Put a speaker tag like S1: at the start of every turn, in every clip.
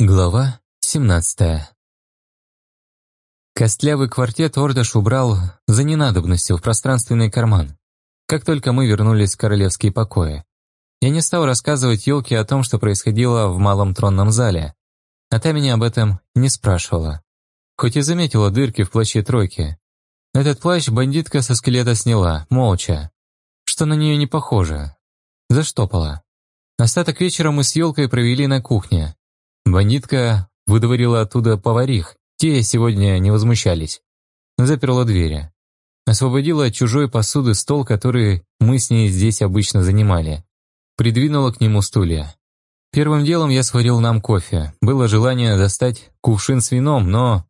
S1: Глава 17 Костлявый квартет Ордаш убрал за ненадобностью в пространственный карман, как только мы вернулись в королевские покои. Я не стал рассказывать Ёлке о том, что происходило в малом тронном зале, а та меня об этом не спрашивала. Хоть и заметила дырки в плаще тройки. Этот плащ бандитка со скелета сняла, молча, что на нее не похоже. Заштопала. Остаток вечера мы с Ёлкой провели на кухне, Бандитка выдворила оттуда поварих, те сегодня не возмущались. Заперла двери. Освободила от чужой посуды стол, который мы с ней здесь обычно занимали. Придвинула к нему стулья. Первым делом я сварил нам кофе. Было желание достать кувшин с вином, но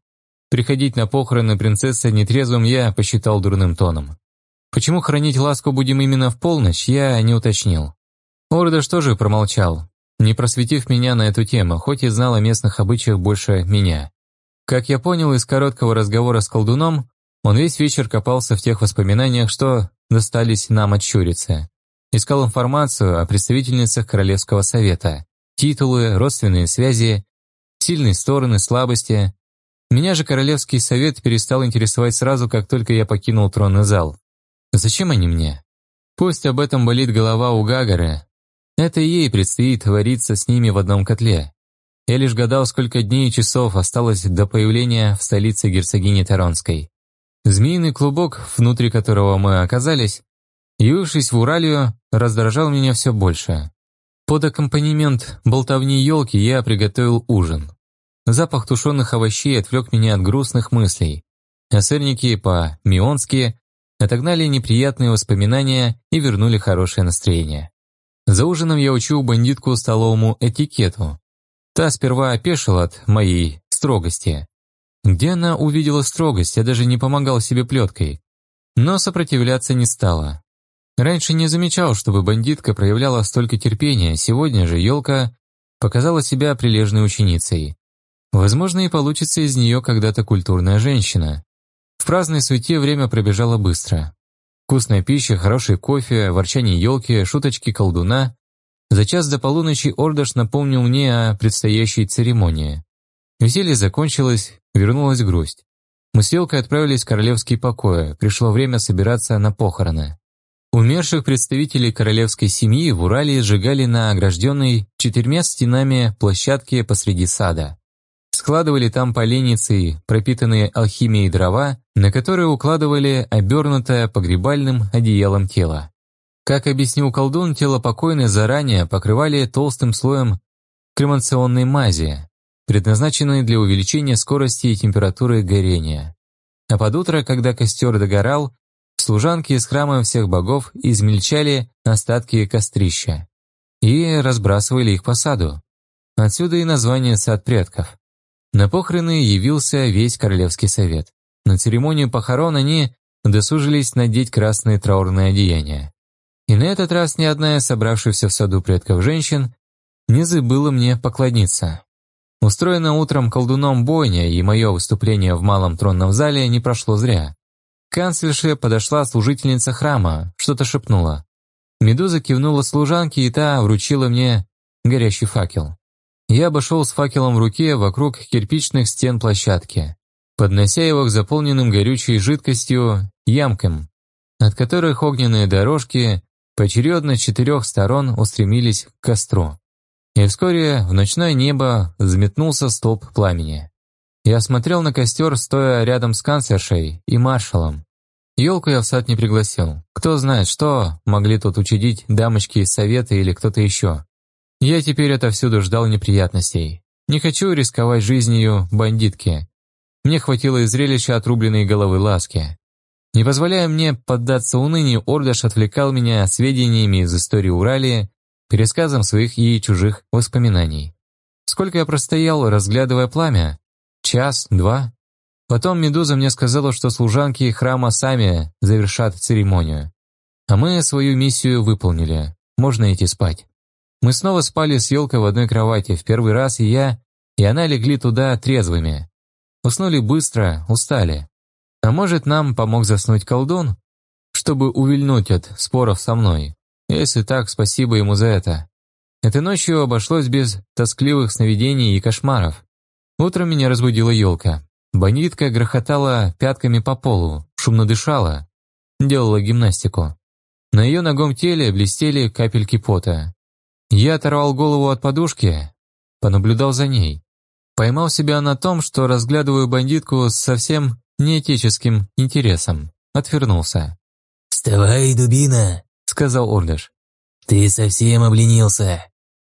S1: приходить на похороны принцессы нетрезвым я посчитал дурным тоном. Почему хранить ласку будем именно в полночь, я не уточнил. Ордаш тоже промолчал, не просветив меня на эту тему, хоть и знал о местных обычаях больше меня. Как я понял из короткого разговора с колдуном, он весь вечер копался в тех воспоминаниях, что достались нам от щурицы. Искал информацию о представительницах Королевского совета, титулы, родственные связи, сильные стороны, слабости. Меня же Королевский совет перестал интересовать сразу, как только я покинул тронный зал. Зачем они мне? Пусть об этом болит голова у Гагары, это ей предстоит вариться с ними в одном котле. Я лишь гадал, сколько дней и часов осталось до появления в столице герцогини Таронской. Змеиный клубок, внутри которого мы оказались, явившись в Уралию, раздражал меня все больше. Под аккомпанемент болтовни елки я приготовил ужин. Запах тушеных овощей отвлек меня от грустных мыслей, а сырники по-мионски отогнали неприятные воспоминания и вернули хорошее настроение. За ужином я учил бандитку столовому этикету. Та сперва опешила от моей строгости. Где она увидела строгость, я даже не помогал себе плеткой. Но сопротивляться не стала. Раньше не замечал, чтобы бандитка проявляла столько терпения, сегодня же елка показала себя прилежной ученицей. Возможно, и получится из нее когда-то культурная женщина. В праздной суете время пробежало быстро. Вкусная пища, хороший кофе, ворчание елки, шуточки колдуна. За час до полуночи Ордаш напомнил мне о предстоящей церемонии. Веселье закончилось, вернулась грусть. Мы с елкой отправились в королевские покои, пришло время собираться на похороны. Умерших представителей королевской семьи в Урале сжигали на огражденной четырьмя стенами площадке посреди сада. Складывали там поленницы, пропитанные алхимией дрова, на которые укладывали обернутое погребальным одеялом тело. Как объяснил колдун, тело покойной заранее покрывали толстым слоем кремационной мази, предназначенной для увеличения скорости и температуры горения. А под утро, когда костер догорал, служанки из храма всех богов измельчали остатки кострища и разбрасывали их по саду. Отсюда и название «сад предков». На похороны явился весь Королевский совет. На церемонию похорон они досужились надеть красные траурные одеяния. И на этот раз ни одна из собравшихся в саду предков женщин не забыла мне поклониться. Устроенная утром колдуном бойня и мое выступление в малом тронном зале не прошло зря. К канцлерше подошла служительница храма, что-то шепнула. Медуза кивнула служанке, и та вручила мне горящий факел. Я обошел с факелом в руке вокруг кирпичных стен площадки, поднося его к заполненным горючей жидкостью ямкам, от которых огненные дорожки поочередно с четырех сторон устремились к костру. И вскоре в ночное небо взметнулся столб пламени. Я смотрел на костер, стоя рядом с канцлершей и маршалом. Елку я в сад не пригласил. Кто знает, что могли тут учудить дамочки из совета или кто-то еще. Я теперь отовсюду ждал неприятностей. Не хочу рисковать жизнью бандитки. Мне хватило и зрелища отрубленной головы Ласки. Не позволяя мне поддаться унынию, Ордаш отвлекал меня сведениями из истории Уралии, пересказом своих и чужих воспоминаний. Сколько я простоял, разглядывая пламя? Час, два? Потом Медуза мне сказала, что служанки храма сами завершат церемонию. А мы свою миссию выполнили. Можно идти спать. Мы снова спали с елкой в одной кровати, в первый раз и я, и она легли туда трезвыми. Уснули быстро, устали. А может, нам помог заснуть колдун, чтобы увильнуть от споров со мной. Если так, спасибо ему за это. Этой ночью обошлось без тоскливых сновидений и кошмаров. Утром меня разбудила елка. Бандитка грохотала пятками по полу, шумно дышала, делала гимнастику. На ее ногом теле блестели капельки пота. Я оторвал голову от подушки, понаблюдал за ней. Поймал себя на том, что разглядываю бандитку с совсем неэтическим интересом. Отвернулся.
S2: «Вставай, дубина!» — сказал Ордыш. «Ты совсем обленился.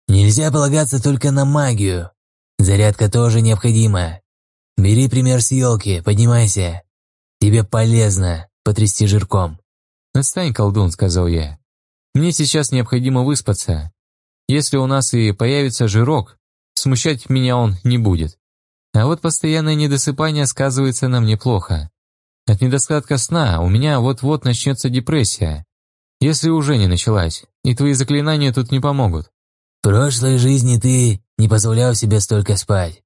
S2: Нельзя полагаться только на магию. Зарядка тоже необходима. Бери пример с елки, поднимайся. Тебе полезно потрясти жирком».
S1: «Отстань, колдун», — сказал я. «Мне сейчас необходимо выспаться. Если у нас и появится жирок, смущать меня он не будет. А вот постоянное недосыпание сказывается на мне плохо. От недостатка сна у меня вот-вот начнется депрессия. Если уже не началась, и твои заклинания тут не помогут.
S2: В прошлой жизни ты не позволял себе столько спать.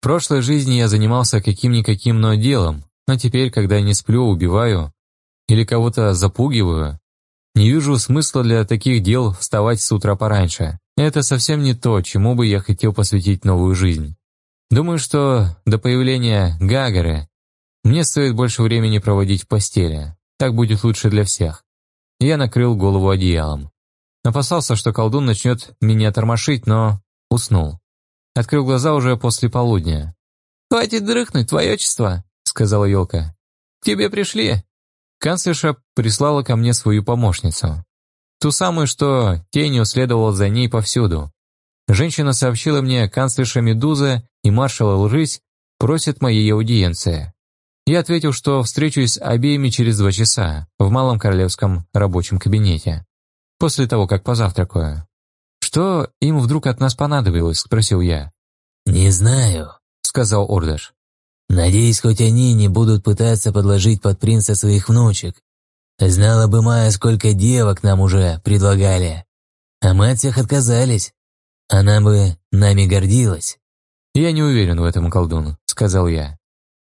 S1: В прошлой жизни я занимался каким-никаким, но делом, а теперь, когда не сплю, убиваю или кого-то запугиваю, не вижу смысла для таких дел вставать с утра пораньше. Это совсем не то, чему бы я хотел посвятить новую жизнь. Думаю, что до появления Гагары мне стоит больше времени проводить в постели. Так будет лучше для всех. Я накрыл голову одеялом. Опасался, что колдун начнет меня тормошить, но уснул. Открыл глаза уже после полудня. «Хватит дрыхнуть, твое отчество», — сказала елка. «К тебе пришли». Канцлерша прислала ко мне свою помощницу. Ту самую, что тенью следовала за ней повсюду. Женщина сообщила мне, канцлерша Медуза и маршал Рысь просят моей аудиенции. Я ответил, что встречусь с обеими через два часа в Малом Королевском рабочем кабинете, после того, как позавтракаю. «Что им вдруг от нас понадобилось?» – спросил я.
S2: «Не знаю», – сказал Ордаш. «Надеюсь, хоть они не будут пытаться подложить под принца своих внучек. Знала бы Майя, сколько девок нам уже предлагали. А мы от всех отказались. Она бы нами гордилась».
S1: «Я не уверен в этом, колдун», — сказал я.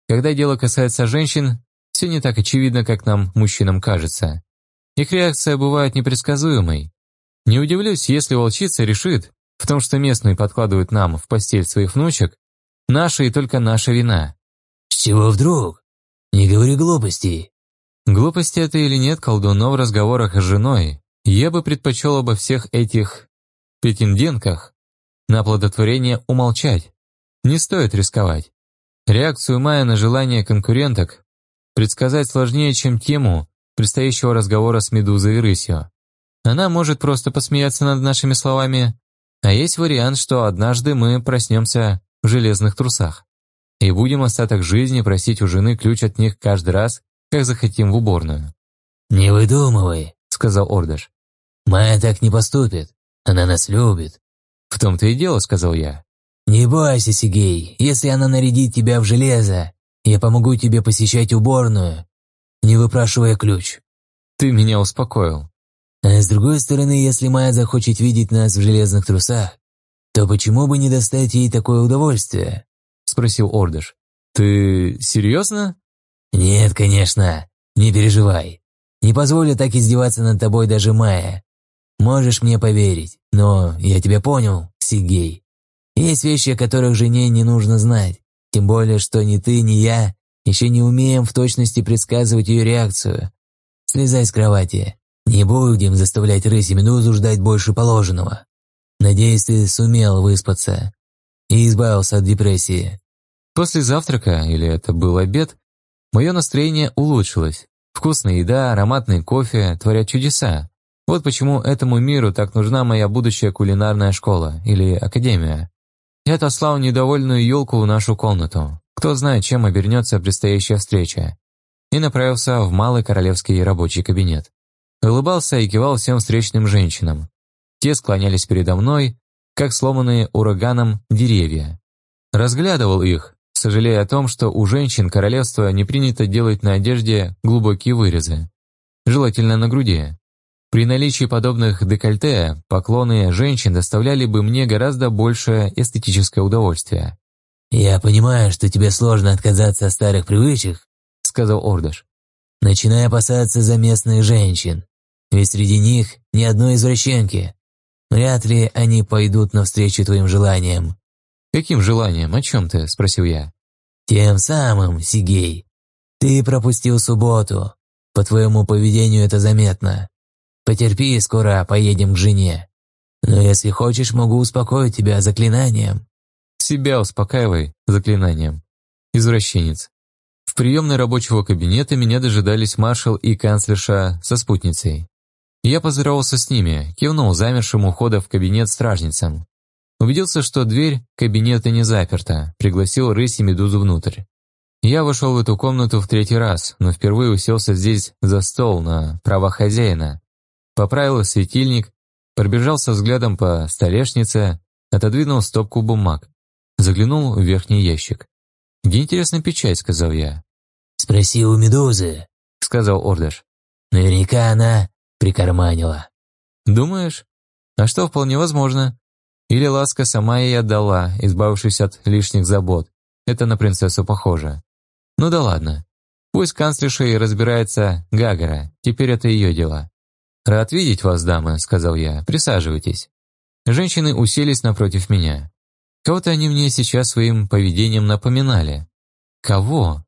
S1: «Когда дело касается женщин, все не так очевидно, как нам, мужчинам, кажется. Их реакция бывает непредсказуемой. Не удивлюсь, если волчица решит, в том, что местные подкладывают нам в постель своих внучек, наша и только наша вина».
S2: «С чего вдруг? Не говори глупостей».
S1: Глупости это или нет, колдун, но в разговорах с женой я бы предпочел обо всех этих претендентках на оплодотворение умолчать. Не стоит рисковать. Реакцию Майя на желание конкуренток предсказать сложнее, чем тему предстоящего разговора с Медузой и Рысью. Она может просто посмеяться над нашими словами, а есть вариант, что однажды мы проснемся в железных трусах и будем остаток жизни просить у жены ключ от них каждый раз, как захотим в уборную».
S2: «Не выдумывай», — сказал Ордаш. «Майя так не поступит. Она нас любит».
S1: «В том-то и дело», — сказал я.
S2: «Не бойся, Сигей. Если она нарядит тебя в железо, я помогу тебе посещать уборную, не выпрашивая ключ».
S1: «Ты меня успокоил».
S2: А с другой стороны, если Майя захочет видеть нас в железных трусах, то почему бы не достать ей такое удовольствие?»
S1: — спросил Ордыш. «Ты серьезно?»
S2: «Нет, конечно. Не переживай. Не позволю так издеваться над тобой даже Майя. Можешь мне поверить, но я тебя понял, Сигей. Есть вещи, о которых жене не нужно знать. Тем более, что ни ты, ни я еще не умеем в точности предсказывать ее реакцию. Слезай с кровати. Не будем заставлять рысь и медузу ждать больше положенного. Надеюсь, ты сумел выспаться и избавился от депрессии.
S1: После завтрака, или это был обед, Мое настроение улучшилось. Вкусная еда, ароматный кофе творят чудеса. Вот почему этому миру так нужна моя будущая кулинарная школа или академия. Я отослал недовольную елку в нашу комнату. Кто знает, чем обернется предстоящая встреча. И направился в малый королевский рабочий кабинет. Улыбался и кивал всем встречным женщинам. Те склонялись передо мной, как сломанные ураганом деревья. Разглядывал их, сожалея о том, что у женщин королевства не принято делать на одежде глубокие вырезы, желательно на груди. При наличии подобных декольте поклоны женщин доставляли бы мне гораздо большее эстетическое удовольствие.
S2: «Я понимаю, что тебе сложно отказаться от старых привычек», — сказал Ордаш. «Начинай опасаться за местных женщин, ведь среди них ни одной извращенки. Вряд ли они пойдут навстречу твоим желаниям».
S1: «Каким желанием? О чем ты?» – спросил я.
S2: «Тем самым, Сигей. Ты пропустил субботу. По твоему поведению это заметно. Потерпи, скоро поедем к жене. Но если хочешь, могу успокоить тебя заклинанием».
S1: «Себя успокаивай заклинанием. Извращенец». В приемной рабочего кабинета меня дожидались маршал и канцлерша со спутницей. Я поздоровался с ними, кивнул замершим у входа в кабинет стражницам. Убедился, что дверь кабинета не заперта, пригласил рысь и медузу внутрь. Я вошел в эту комнату в третий раз, но впервые уселся здесь за стол на право хозяина. Поправил светильник, пробежался взглядом по столешнице, отодвинул стопку бумаг, заглянул в верхний ящик. «Где интересная печать?» — сказал я.
S2: «Спроси у Медузы», — сказал Ордыш. «Наверняка она прикарманила».
S1: «Думаешь? А что вполне возможно. Или Ласка сама ей отдала, избавившись от лишних забот. Это на принцессу похоже. Ну да ладно. Пусть канцлерша и разбирается Гагара, теперь это ее дело. «Рад видеть вас, дамы», — сказал я. «Присаживайтесь». Женщины уселись напротив меня. Кого-то они мне сейчас своим поведением напоминали. Кого?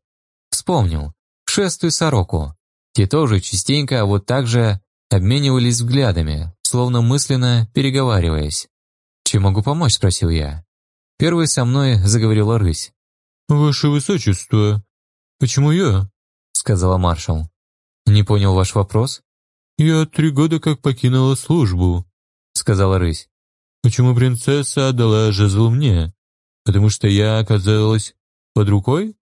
S1: Вспомнил. Шесту и сороку. Те тоже частенько вот так же обменивались взглядами, словно мысленно переговариваясь. «Чем могу помочь?» – спросил я. Первой со мной заговорила рысь.
S3: «Ваше Высочество, почему я?» – сказала маршал.
S1: «Не понял ваш вопрос?»
S3: «Я три года как покинула службу», — сказала рысь. «Почему принцесса отдала жезл мне? Потому что я оказалась под рукой?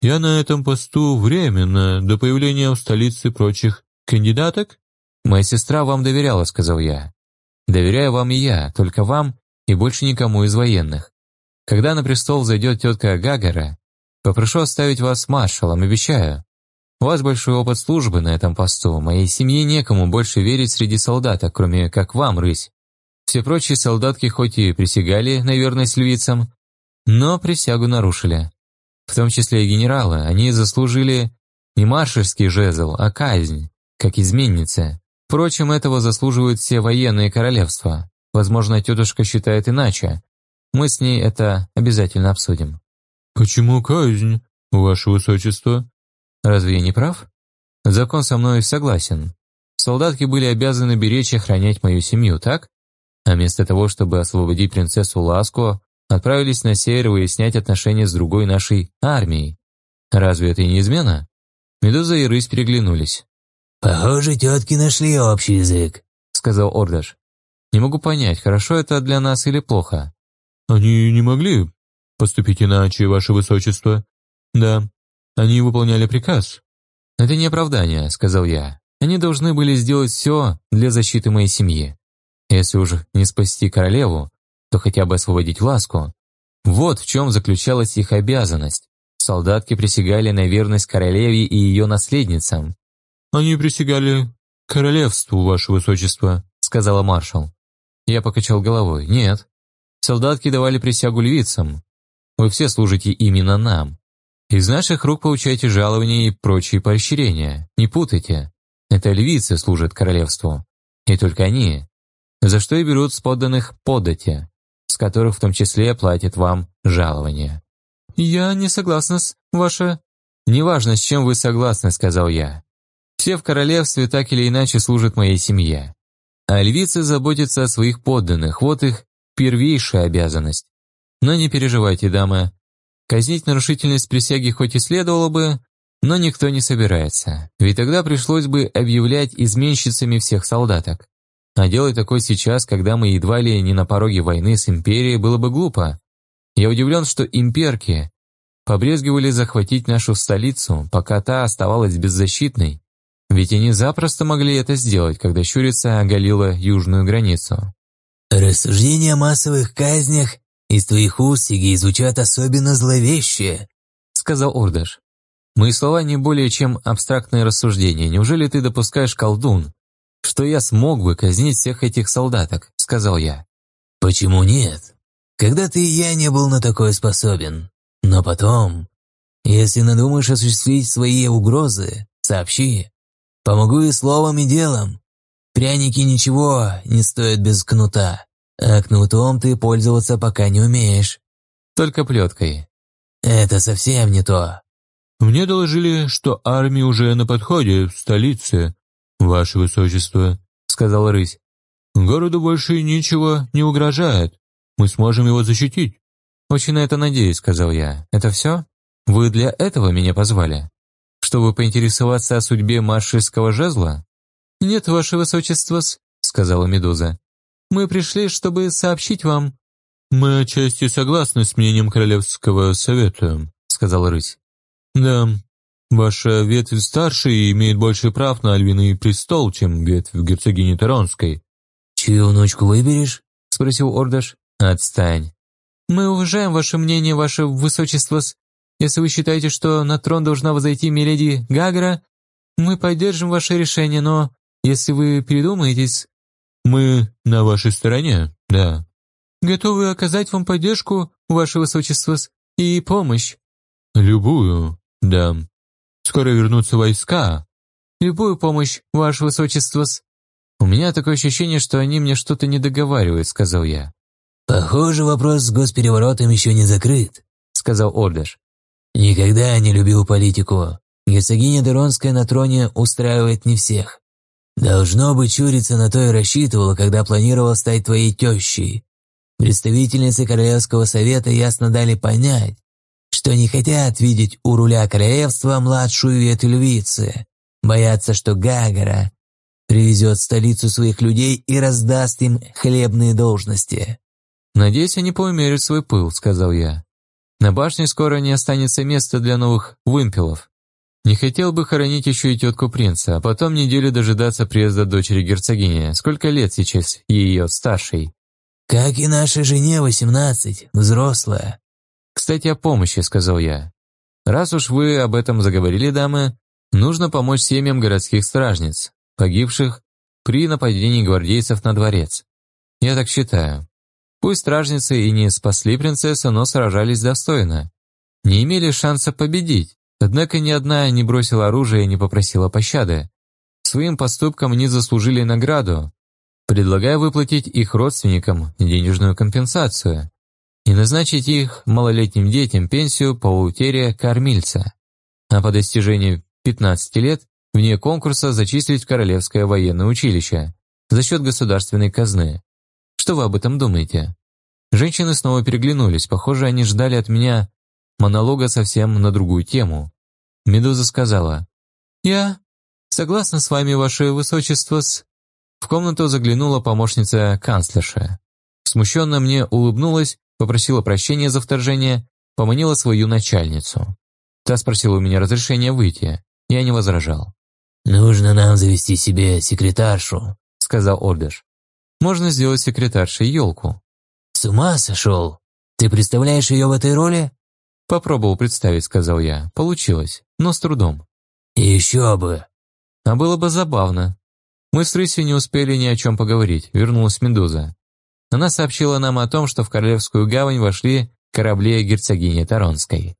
S3: Я на этом посту временно, до появления в столице прочих кандидаток?»
S1: «Моя сестра вам доверяла», — сказал я. «Доверяю вам и я, только вам и больше никому из военных. Когда на престол зайдет тетка Гагара, попрошу оставить вас маршалом, обещаю. У вас большой опыт службы на этом посту, моей семье некому больше верить среди солдаток, кроме как вам, рысь. Все прочие солдатки хоть и присягали на верность львицам, но присягу нарушили. В том числе и генералы, они заслужили не маршальский жезл, а казнь, как изменницы. Впрочем, этого заслуживают все военные королевства. Возможно, тетушка считает иначе. Мы с ней это обязательно обсудим.
S3: «Почему казнь, ваше высочество?»
S1: Разве я не прав? Закон со мной согласен. Солдатки были обязаны беречь и охранять мою семью, так? А вместо того, чтобы освободить принцессу Ласку, отправились на север выяснять отношения с другой нашей армией. Разве это и не измена? Медуза и рысь переглянулись.
S2: «Похоже, тетки нашли общий язык», — сказал Ордаш.
S1: «Не могу понять, хорошо это для нас или плохо?»
S3: «Они не могли поступить иначе, ваше высочество. Да, они выполняли приказ».
S1: «Это не оправдание», — сказал я. «Они должны были сделать все для защиты моей семьи. Если уж не спасти королеву, то хотя бы освободить ласку. Вот в чем заключалась их обязанность. Солдатки присягали на верность королеве и ее наследницам».
S3: «Они присягали королевству, ваше высочество», — сказала маршал.
S1: Я покачал головой. «Нет. Солдатки давали присягу львицам. Вы все служите именно нам. Из наших рук получаете жалования и прочие поощрения. Не путайте. Это львицы служат королевству. И только они. За что и берут с подданных подати, с которых в том числе платят вам жалования. «Я не согласна с ваше...» «Неважно, с чем вы согласны», — сказал я. «Все в королевстве так или иначе служат моей семье. А львицы заботятся о своих подданных, вот их первейшая обязанность. Но не переживайте, дамы, Казнить нарушительность присяги хоть и следовало бы, но никто не собирается, ведь тогда пришлось бы объявлять изменщицами всех солдаток. А делать такое сейчас, когда мы едва ли не на пороге войны с империей, было бы глупо. Я удивлен, что имперки побрезгивали захватить нашу столицу, пока та оставалась беззащитной, ведь они запросто могли это сделать, когда щурица оголила южную границу.
S2: «Рассуждения о массовых казнях «Из твоих уст, Сигей, звучат особенно зловеще», —
S1: сказал Ордаш. «Мои слова не более чем абстрактные рассуждения. Неужели ты допускаешь, колдун, что я смог бы казнить всех этих солдаток?» — сказал я.
S2: «Почему нет? Когда ты и я не был на такое способен. Но потом, если надумаешь осуществить свои угрозы, сообщи. Помогу и словом, и делом. Пряники ничего не стоят без кнута, а кнутом ты пользоваться пока не умеешь.
S1: Только плеткой.
S2: Это совсем не то.
S3: Мне доложили, что армия уже на подходе в столице, ваше высочество, сказал рысь. Городу больше ничего не угрожает. Мы сможем его защитить.
S1: Очень на это надеюсь, сказал я. Это все? Вы для этого меня позвали? Чтобы поинтересоваться о судьбе маршальского жезла? Нет, ваше высочество, сказала Медуза. Мы пришли, чтобы сообщить вам.
S3: Мы отчасти согласны с мнением Королевского совета, сказал рысь. Да, ваша ветвь старше и имеет больше прав на львиный престол, чем ветвь герцогини Таронской.
S2: «Чью внучку выберешь?»
S1: — спросил Ордаш. «Отстань. Мы уважаем ваше мнение, ваше высочество. Если вы считаете, что на трон должна возойти миледи Гагра, мы поддержим ваше решение, но если вы передумаетесь...»
S3: «Мы на вашей стороне, да».
S1: «Готовы оказать вам поддержку, ваше высочество, и помощь».
S3: «Любую, да. Скоро вернутся войска».
S1: «Любую помощь, ваше высочество». «У меня такое ощущение, что они мне что-то не договаривают», — сказал я.
S2: «Похоже, вопрос с госпереворотом еще не закрыт», — сказал Ордаш. «Никогда не любил политику. Герцогиня Деронская на троне устраивает не всех. Должно быть, чурица на то и рассчитывала, когда планировала стать твоей тещей. Представительницы Королевского совета ясно дали понять, что не хотят видеть у руля королевства младшую ветвь львицы, боятся, что Гагара привезет в столицу своих людей и раздаст им хлебные должности.
S1: «Надеюсь, они поумерят свой пыл», — сказал я. «На башне скоро не останется места для новых вымпелов. Не хотел бы хоронить еще и тетку принца, а потом неделю дожидаться приезда дочери герцогини. Сколько лет сейчас ее старшей?»
S2: «Как и нашей жене восемнадцать, взрослая».
S1: «Кстати, о помощи», — сказал я. «Раз уж вы об этом заговорили, дамы, нужно помочь семьям городских стражниц, погибших при нападении гвардейцев на дворец. Я так считаю. Пусть стражницы и не спасли принцессу, но сражались достойно. Не имели шанса победить, однако ни одна не бросила оружие и не попросила пощады. Своим поступком они заслужили награду. Предлагаю выплатить их родственникам денежную компенсацию и назначить их малолетним детям пенсию по утере кормильца. А по достижению 15 лет вне конкурса зачислить в Королевское военное училище за счет государственной казны. Что вы об этом думаете?» Женщины снова переглянулись. Похоже, они ждали от меня монолога совсем на другую тему. Медуза сказала, «Я согласна с вами, ваше высочество, с...» В комнату заглянула помощница канцлерша. Смущенно мне улыбнулась, попросила прощения за вторжение, поманила свою начальницу. Та спросила у меня разрешения выйти. Я не возражал.
S2: «Нужно нам завести себе секретаршу», — сказал Ордыш.
S1: Можно сделать секретаршей елку.
S2: С ума сошел? Ты представляешь ее в этой роли?
S1: Попробовал представить, сказал я. Получилось, но с трудом.
S2: Еще бы.
S1: А было бы забавно. Мы с Рысью не успели ни о чем поговорить, вернулась Медуза. Она сообщила нам о том, что в Королевскую гавань вошли корабли герцогини Таронской.